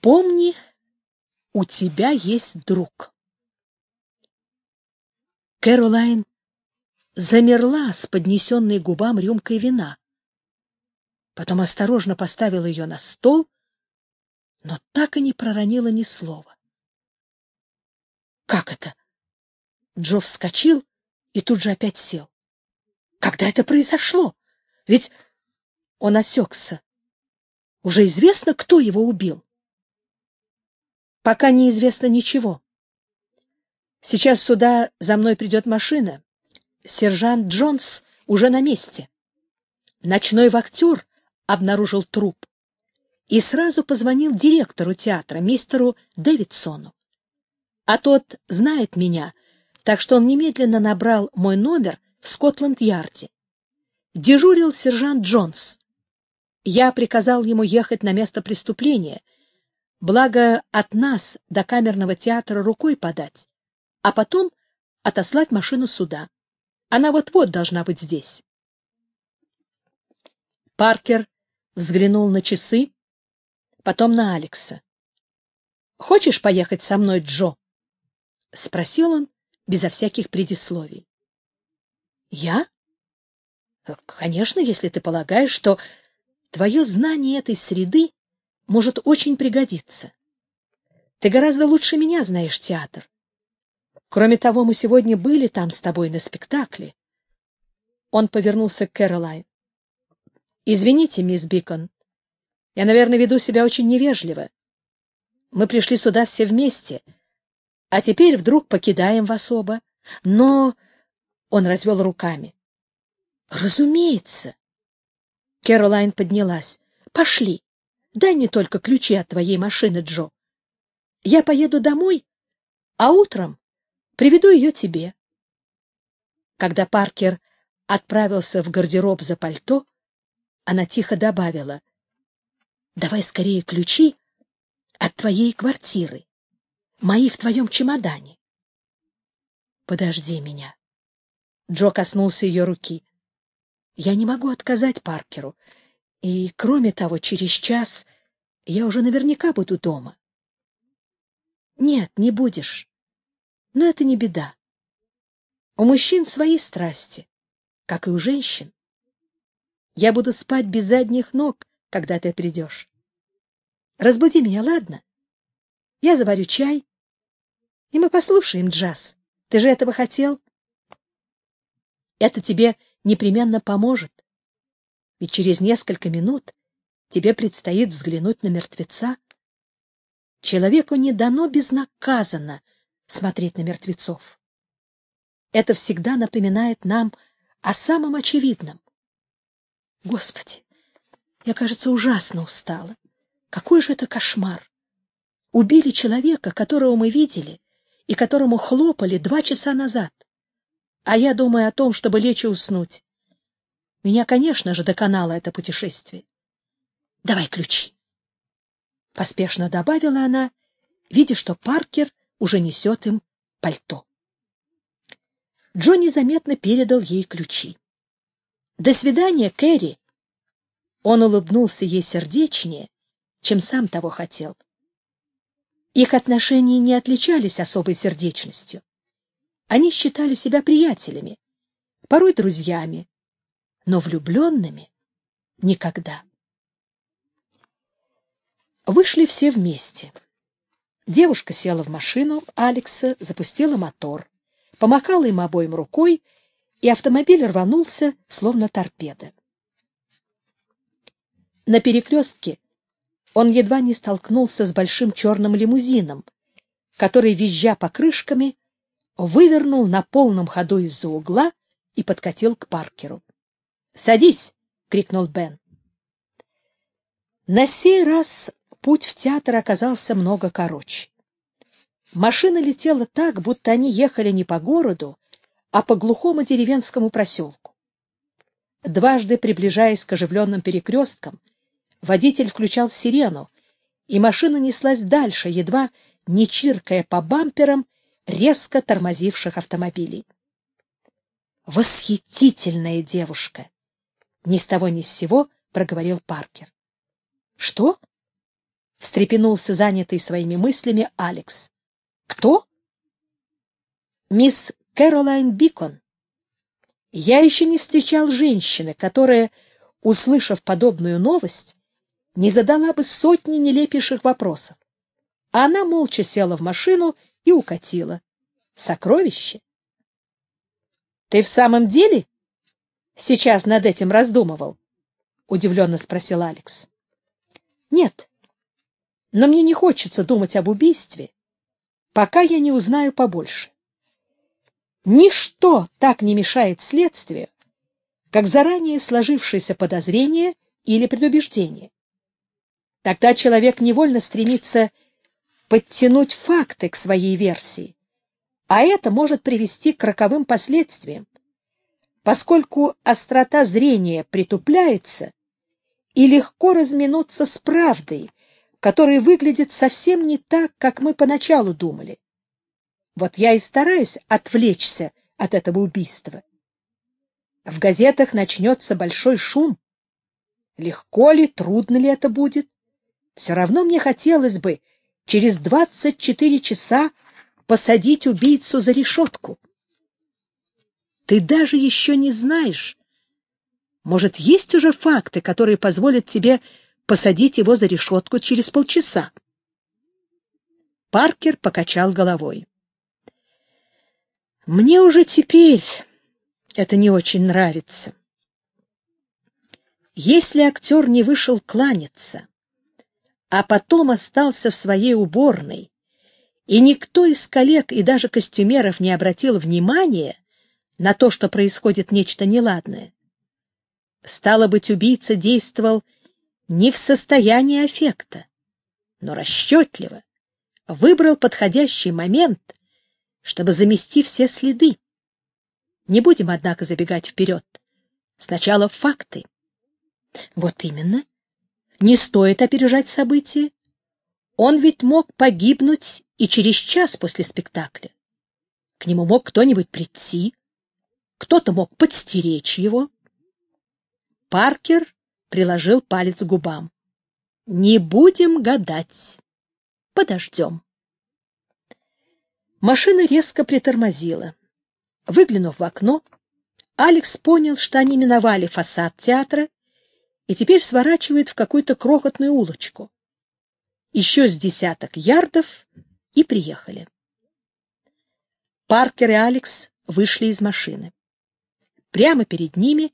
Помни, у тебя есть друг. Кэролайн замерла с поднесенной губам рюмкой вина. Потом осторожно поставила ее на стол, но так и не проронила ни слова. — Как это? Джо вскочил и тут же опять сел. — Когда это произошло? Ведь он осекся. Уже известно, кто его убил пока неизвестно ничего. Сейчас сюда за мной придет машина. Сержант Джонс уже на месте. Ночной вахтер обнаружил труп и сразу позвонил директору театра, мистеру Дэвидсону. А тот знает меня, так что он немедленно набрал мой номер в Скотланд-Ярде. Дежурил сержант Джонс. Я приказал ему ехать на место преступления — благо от нас до камерного театра рукой подать, а потом отослать машину сюда. Она вот-вот должна быть здесь. Паркер взглянул на часы, потом на Алекса. — Хочешь поехать со мной, Джо? — спросил он безо всяких предисловий. — Я? — Конечно, если ты полагаешь, что твое знание этой среды может очень пригодиться. Ты гораздо лучше меня знаешь театр. Кроме того, мы сегодня были там с тобой на спектакле. Он повернулся к Кэролайн. Извините, мисс Бикон. Я, наверное, веду себя очень невежливо. Мы пришли сюда все вместе, а теперь вдруг покидаем вас оба. Но он развел руками. Разумеется. Кэролайн поднялась. Пошли. Дай мне только ключи от твоей машины, Джо. Я поеду домой, а утром приведу ее тебе. Когда Паркер отправился в гардероб за пальто, она тихо добавила, «Давай скорее ключи от твоей квартиры, мои в твоем чемодане». «Подожди меня». Джо коснулся ее руки. «Я не могу отказать Паркеру. И, кроме того, через час я уже наверняка буду дома. Нет, не будешь. Но это не беда. У мужчин свои страсти, как и у женщин. Я буду спать без задних ног, когда ты придешь. Разбуди меня, ладно? Я заварю чай, и мы послушаем джаз. Ты же этого хотел? Это тебе непременно поможет ведь через несколько минут тебе предстоит взглянуть на мертвеца. Человеку не дано безнаказанно смотреть на мертвецов. Это всегда напоминает нам о самом очевидном. Господи, я, кажется, ужасно устала. Какой же это кошмар! Убили человека, которого мы видели и которому хлопали два часа назад. А я думаю о том, чтобы лечь и уснуть. Меня, конечно же, доконало это путешествие. «Давай ключи!» Поспешно добавила она, видя, что Паркер уже несет им пальто. Джонни заметно передал ей ключи. «До свидания, Кэрри!» Он улыбнулся ей сердечнее, чем сам того хотел. Их отношения не отличались особой сердечностью. Они считали себя приятелями, порой друзьями, но влюбленными никогда. Вышли все вместе. Девушка села в машину Алекса, запустила мотор, помахала им обоим рукой, и автомобиль рванулся, словно торпеда. На перекрестке он едва не столкнулся с большим черным лимузином, который, визжа покрышками, вывернул на полном ходу из-за угла и подкатил к Паркеру. Садись! — крикнул Бен. На сей раз путь в театр оказался много короче. Машина летела так, будто они ехали не по городу, а по глухому деревенскому проселку. Дважды приближаясь к оживленным перекресткам, водитель включал сирену, и машина неслась дальше, едва не чиркая по бамперам резко тормозивших автомобилей. Восхитительная девушка! ни с того ни с сего проговорил Паркер. «Что?» — встрепенулся занятый своими мыслями Алекс. «Кто?» «Мисс Кэролайн Бикон. Я еще не встречал женщины, которая, услышав подобную новость, не задала бы сотни нелепейших вопросов. А она молча села в машину и укатила. Сокровище. — Ты в самом деле сейчас над этим раздумывал? — удивленно спросил Алекс. — Нет. Но мне не хочется думать об убийстве, пока я не узнаю побольше. Ничто так не мешает следствию, как заранее сложившееся подозрение или предубеждение. Тогда человек невольно стремится подтянуть факты к своей версии, а это может привести к роковым последствиям поскольку острота зрения притупляется, и легко разминуться с правдой, которая выглядит совсем не так, как мы поначалу думали. Вот я и стараюсь отвлечься от этого убийства. В газетах начнется большой шум. Легко ли, трудно ли это будет? Все равно мне хотелось бы через 24 часа посадить убийцу за решетку. Ты даже еще не знаешь. Может, есть уже факты, которые позволят тебе посадить его за решетку через полчаса?» Паркер покачал головой. «Мне уже теперь это не очень нравится. Если актер не вышел кланяться, а потом остался в своей уборной, и никто из коллег и даже костюмеров не обратил внимания, на то, что происходит нечто неладное. Стало быть, убийца действовал не в состоянии аффекта, но расчетливо, выбрал подходящий момент, чтобы замести все следы. Не будем, однако, забегать вперед. Сначала факты. Вот именно. Не стоит опережать события. Он ведь мог погибнуть и через час после спектакля. К нему мог кто-нибудь прийти, кто-то мог подстеречь его. Паркер приложил палец к губам. «Не будем гадать. Подождем». Машина резко притормозила. Выглянув в окно, Алекс понял, что они миновали фасад театра и теперь сворачивают в какую-то крохотную улочку. Еще с десяток ярдов и приехали. Паркер и Алекс вышли из машины прямо перед ними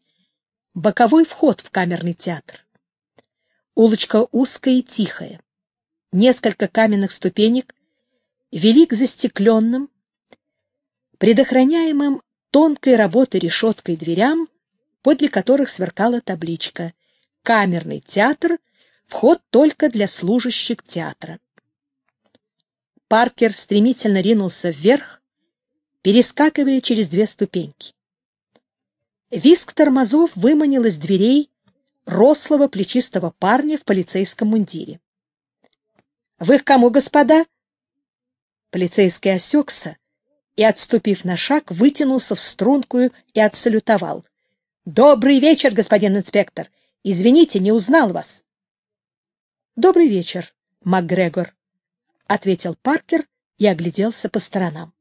боковой вход в камерный театр. Улочка узкая и тихая. Несколько каменных ступенек вели к застекленным, предохраняемым тонкой работой решеткой дверям, подле которых сверкала табличка «Камерный театр», вход только для служащих театра. Паркер стремительно ринулся вверх, перескакивая через две ступеньки. Виск тормозов выманил из дверей рослого плечистого парня в полицейском мундире. «Вы к кому, господа?» Полицейский осекся и, отступив на шаг, вытянулся в стрункую и отсалютовал. «Добрый вечер, господин инспектор! Извините, не узнал вас!» «Добрый вечер, МакГрегор», — ответил Паркер и огляделся по сторонам.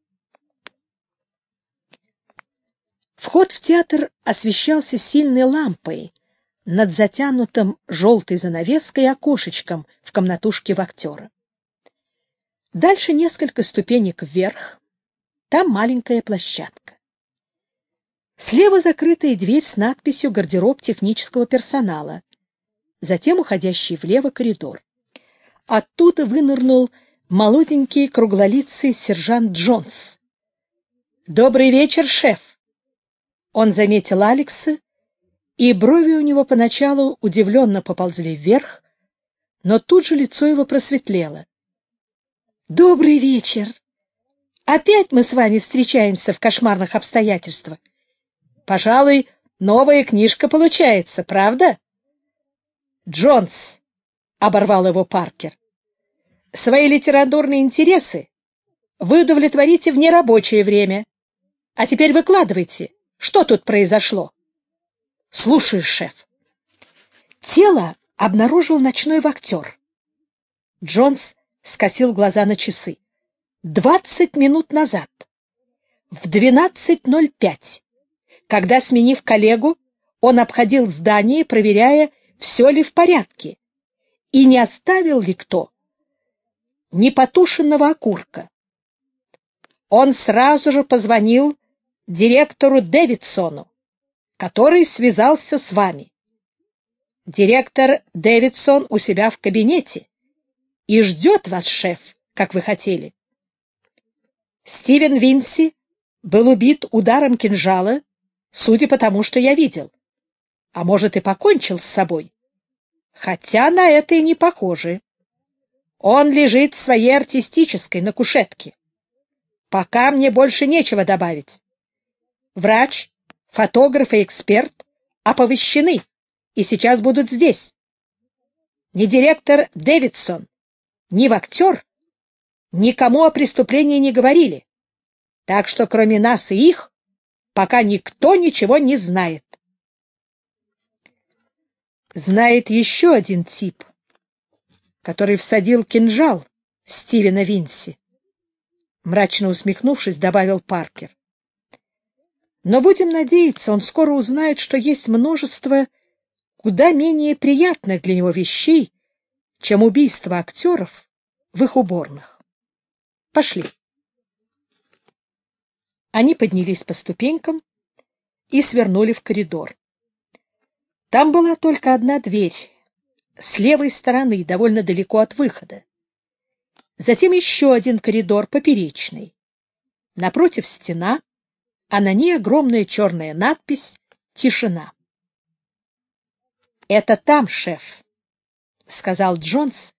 Вход в театр освещался сильной лампой над затянутым желтой занавеской окошечком в комнатушке в актера. Дальше несколько ступенек вверх, там маленькая площадка. Слева закрытая дверь с надписью «Гардероб технического персонала», затем уходящий влево коридор. Оттуда вынырнул молоденький круглолицый сержант Джонс. «Добрый вечер, шеф!» Он заметил Алекса, и брови у него поначалу удивленно поползли вверх, но тут же лицо его просветлело. «Добрый вечер! Опять мы с вами встречаемся в кошмарных обстоятельствах. Пожалуй, новая книжка получается, правда?» «Джонс!» — оборвал его Паркер. «Свои литературные интересы вы удовлетворите в нерабочее время. А теперь выкладывайте. Что тут произошло? Слушаю, шеф. Тело обнаружил ночной вахтер. Джонс скосил глаза на часы. Двадцать минут назад. В двенадцать ноль пять, когда, сменив коллегу, он обходил здание, проверяя, все ли в порядке, и не оставил ли кто непотушенного окурка. Он сразу же позвонил директору Дэвидсону, который связался с вами. Директор Дэвидсон у себя в кабинете и ждет вас, шеф, как вы хотели. Стивен Винси был убит ударом кинжала, судя по тому, что я видел. А может, и покончил с собой. Хотя на это и не похоже. Он лежит в своей артистической на кушетке. Пока мне больше нечего добавить врач, фотограф и эксперт оповещены и сейчас будут здесь. Ни директор Дэвидсон, ни актер никому о преступлении не говорили. Так что кроме нас и их пока никто ничего не знает. Знает еще один тип, который всадил кинжал в Стивена Винси. Мрачно усмехнувшись, добавил Паркер. Но будем надеяться, он скоро узнает, что есть множество куда менее приятных для него вещей, чем убийство актеров в их уборных. Пошли. Они поднялись по ступенькам и свернули в коридор. Там была только одна дверь, с левой стороны, довольно далеко от выхода. Затем еще а на ней огромная черная надпись «Тишина». «Это там, шеф», — сказал Джонс,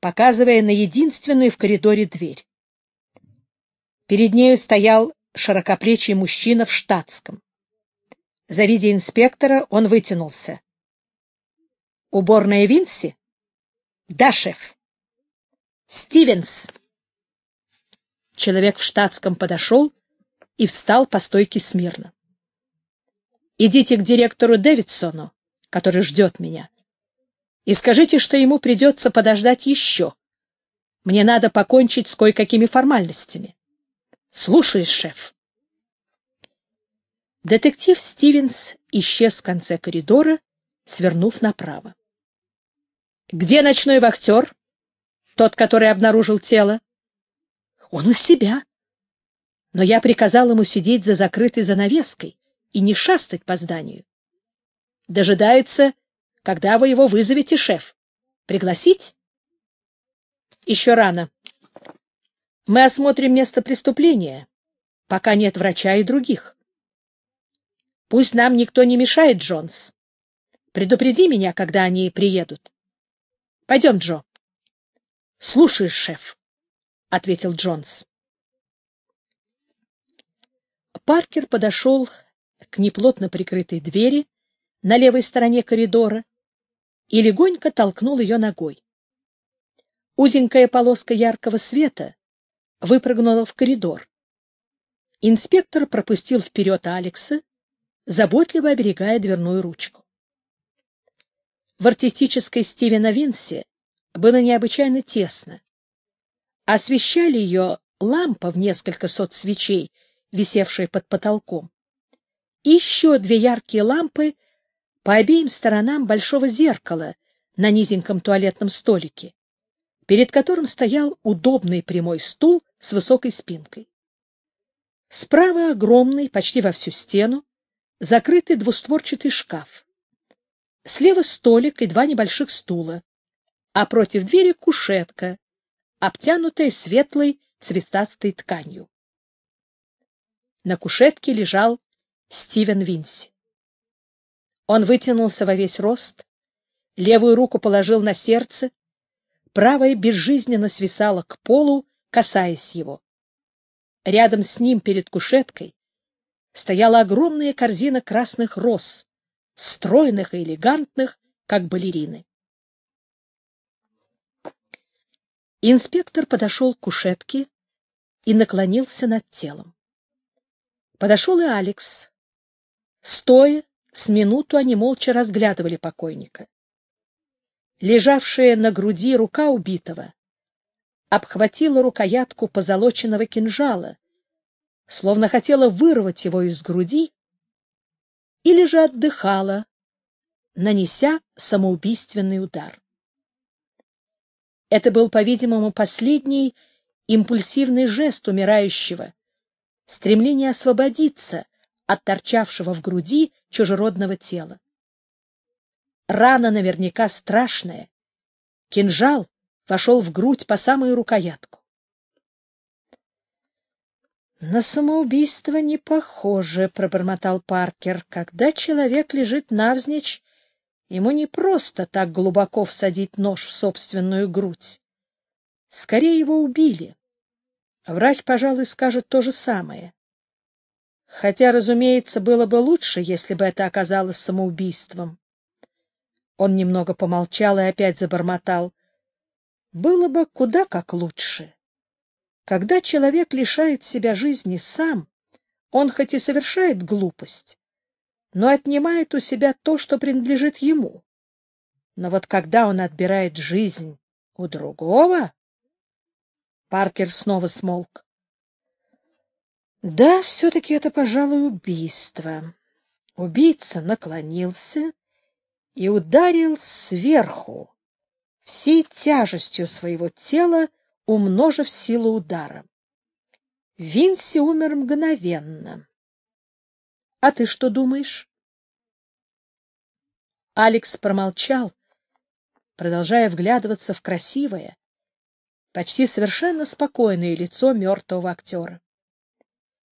показывая на единственную в коридоре дверь. Перед нею стоял широкоплечий мужчина в штатском. Завидя инспектора, он вытянулся. «Уборная Винси?» «Да, шеф». «Стивенс». Человек в штатском подошел и встал по стойке смирно. «Идите к директору Дэвидсону, который ждет меня, и скажите, что ему придется подождать еще. Мне надо покончить с кое-какими формальностями. Слушаюсь, шеф». Детектив Стивенс исчез в конце коридора, свернув направо. «Где ночной вахтер? Тот, который обнаружил тело?» «Он у себя», но я приказал ему сидеть за закрытой занавеской и не шастать по зданию. Дожидается, когда вы его вызовете, шеф. Пригласить? Еще рано. Мы осмотрим место преступления, пока нет врача и других. Пусть нам никто не мешает, Джонс. Предупреди меня, когда они приедут. Пойдем, Джо. — Слушаюсь, шеф, — ответил Джонс. Паркер подошел к неплотно прикрытой двери на левой стороне коридора и легонько толкнул ее ногой. Узенькая полоска яркого света выпрыгнула в коридор. Инспектор пропустил вперед Алекса, заботливо оберегая дверную ручку. В артистической Стивена Винси было необычайно тесно. Освещали ее лампа в несколько сот свечей — висевшие под потолком, еще две яркие лампы по обеим сторонам большого зеркала на низеньком туалетном столике, перед которым стоял удобный прямой стул с высокой спинкой. Справа огромный, почти во всю стену, закрытый двустворчатый шкаф. Слева столик и два небольших стула, а против двери кушетка, обтянутая светлой цветастой тканью. На кушетке лежал Стивен Винси. Он вытянулся во весь рост, левую руку положил на сердце, правая безжизненно свисала к полу, касаясь его. Рядом с ним, перед кушеткой, стояла огромная корзина красных роз, стройных и элегантных, как балерины. Инспектор подошел к кушетке и наклонился над телом. Подошел и Алекс. Стоя, с минуту они молча разглядывали покойника. Лежавшая на груди рука убитого обхватила рукоятку позолоченного кинжала, словно хотела вырвать его из груди, или же отдыхала, нанеся самоубийственный удар. Это был, по-видимому, последний импульсивный жест умирающего, стремление освободиться от торчавшего в груди чужеродного тела. Рана наверняка страшная. Кинжал вошел в грудь по самую рукоятку. «На самоубийство не похоже», — пробормотал Паркер. «Когда человек лежит навзничь, ему не просто так глубоко всадить нож в собственную грудь. Скорее его убили. А Врач, пожалуй, скажет то же самое. Хотя, разумеется, было бы лучше, если бы это оказалось самоубийством. Он немного помолчал и опять забормотал. Было бы куда как лучше. Когда человек лишает себя жизни сам, он хоть и совершает глупость, но отнимает у себя то, что принадлежит ему. Но вот когда он отбирает жизнь у другого... Паркер снова смолк. Да, все-таки это, пожалуй, убийство. Убийца наклонился и ударил сверху, всей тяжестью своего тела, умножив силу удара. Винси умер мгновенно. — А ты что думаешь? Алекс промолчал, продолжая вглядываться в красивое, почти совершенно спокойное лицо мертвого актера.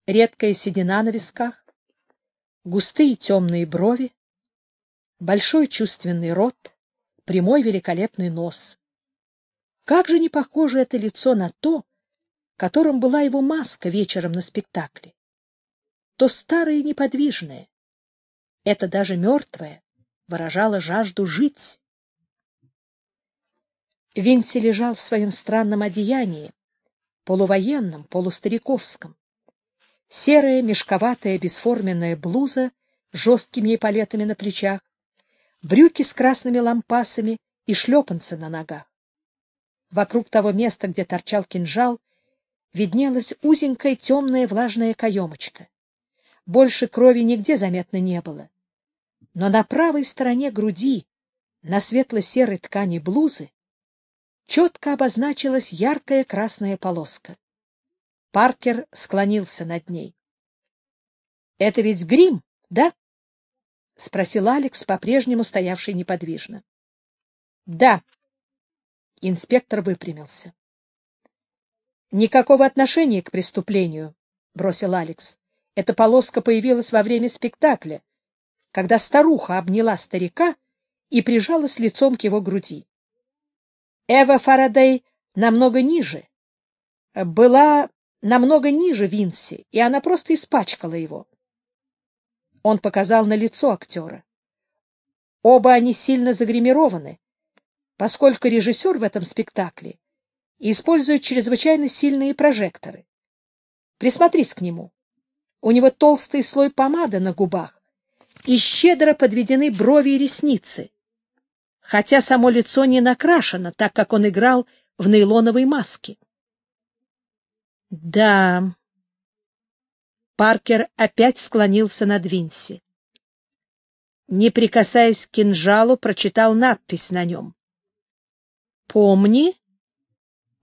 Редкая седина на висках, густые темные брови, большой чувственный рот, прямой великолепный нос. Как же не похоже это лицо на то, которым была его маска вечером на спектакле. То старое неподвижное, это даже мертвое, выражало жажду жить. Винси лежал в своем странном одеянии, полувоенном, полустариковском. Серая, мешковатая, бесформенная блуза с жесткими эполетами на плечах, брюки с красными лампасами и шлепанцы на ногах. Вокруг того места, где торчал кинжал, виднелась узенькая темная влажная каемочка. Больше крови нигде заметно не было. Но на правой стороне груди, на светло-серой ткани блузы, четко обозначилась яркая красная полоска. Паркер склонился над ней. — Это ведь грим, да? — спросил Алекс, по-прежнему стоявший неподвижно. — Да. Инспектор выпрямился. — Никакого отношения к преступлению, — бросил Алекс. — Эта полоска появилась во время спектакля, когда старуха обняла старика и прижалась лицом к его груди. Эва Фарадей намного ниже. Была намного ниже Винси, и она просто испачкала его. Он показал на лицо актера. Оба они сильно загримированы, поскольку режиссер в этом спектакле использует чрезвычайно сильные прожекторы. Присмотрись к нему. У него толстый слой помады на губах и щедро подведены брови и ресницы хотя само лицо не накрашено, так как он играл в нейлоновой маске. «Да...» Паркер опять склонился над Винси. Не прикасаясь к кинжалу, прочитал надпись на нем. «Помни,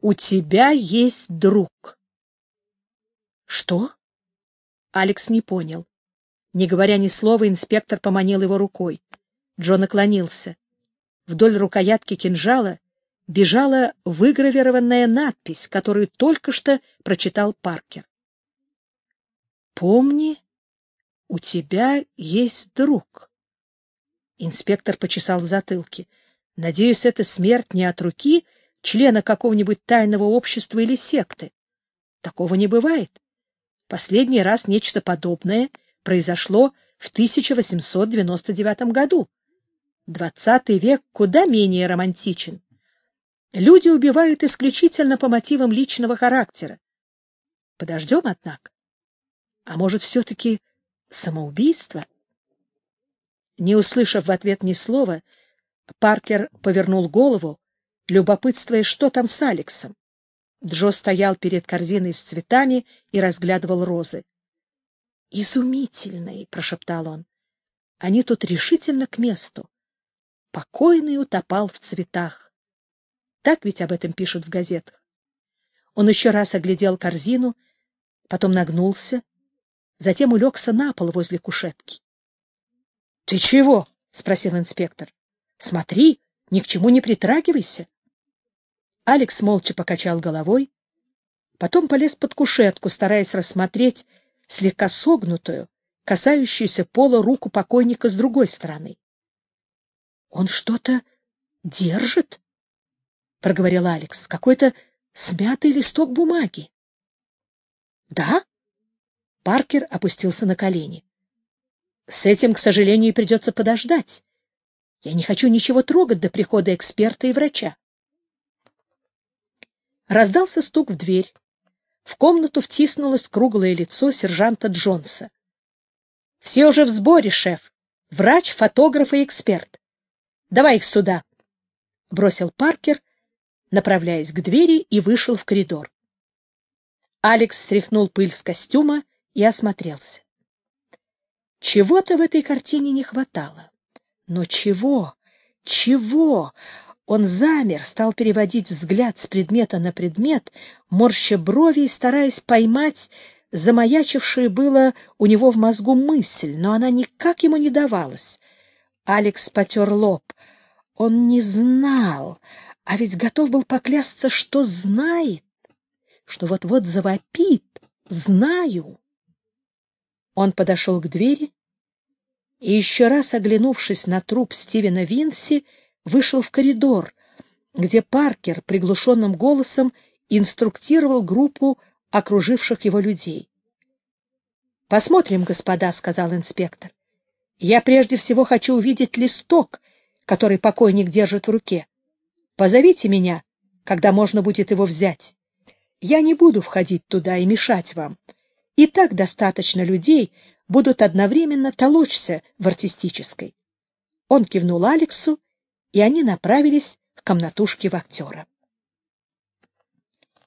у тебя есть друг». «Что?» Алекс не понял. Не говоря ни слова, инспектор поманил его рукой. Джон наклонился. Вдоль рукоятки кинжала бежала выгравированная надпись, которую только что прочитал Паркер. «Помни, у тебя есть друг». Инспектор почесал затылки. «Надеюсь, это смерть не от руки члена какого-нибудь тайного общества или секты. Такого не бывает. Последний раз нечто подобное произошло в 1899 году. Двадцатый век куда менее романтичен. Люди убивают исключительно по мотивам личного характера. Подождем, однако. А может, все-таки самоубийство? Не услышав в ответ ни слова, Паркер повернул голову, любопытствуя, что там с Алексом. Джо стоял перед корзиной с цветами и разглядывал розы. Изумительные, прошептал он. «Они тут решительно к месту покойный утопал в цветах. Так ведь об этом пишут в газетах. Он еще раз оглядел корзину, потом нагнулся, затем улегся на пол возле кушетки. — Ты чего? — спросил инспектор. — Смотри, ни к чему не притрагивайся. Алекс молча покачал головой, потом полез под кушетку, стараясь рассмотреть слегка согнутую, касающуюся пола руку покойника с другой стороны. Он что-то держит, проговорил Алекс, какой-то смятый листок бумаги. Да? Паркер опустился на колени. С этим, к сожалению, придется подождать. Я не хочу ничего трогать до прихода эксперта и врача. Раздался стук в дверь. В комнату втиснулось круглое лицо сержанта Джонса. — Все уже в сборе, шеф. Врач, фотограф и эксперт. Давай их сюда, — бросил Паркер, направляясь к двери и вышел в коридор. Алекс стряхнул пыль с костюма и осмотрелся. Чего-то в этой картине не хватало. Но чего? Чего? Он замер, стал переводить взгляд с предмета на предмет, морща брови и стараясь поймать замаячившая было у него в мозгу мысль, но она никак ему не давалась. Алекс потер лоб. Он не знал, а ведь готов был поклясться, что знает, что вот-вот завопит «Знаю». Он подошел к двери и, еще раз оглянувшись на труп Стивена Винси, вышел в коридор, где Паркер приглушенным голосом инструктировал группу окруживших его людей. «Посмотрим, господа», — сказал инспектор. Я прежде всего хочу увидеть листок, который покойник держит в руке. Позовите меня, когда можно будет его взять. Я не буду входить туда и мешать вам. И так достаточно людей будут одновременно толочься в артистической. Он кивнул Алексу, и они направились к комнатушке в актера.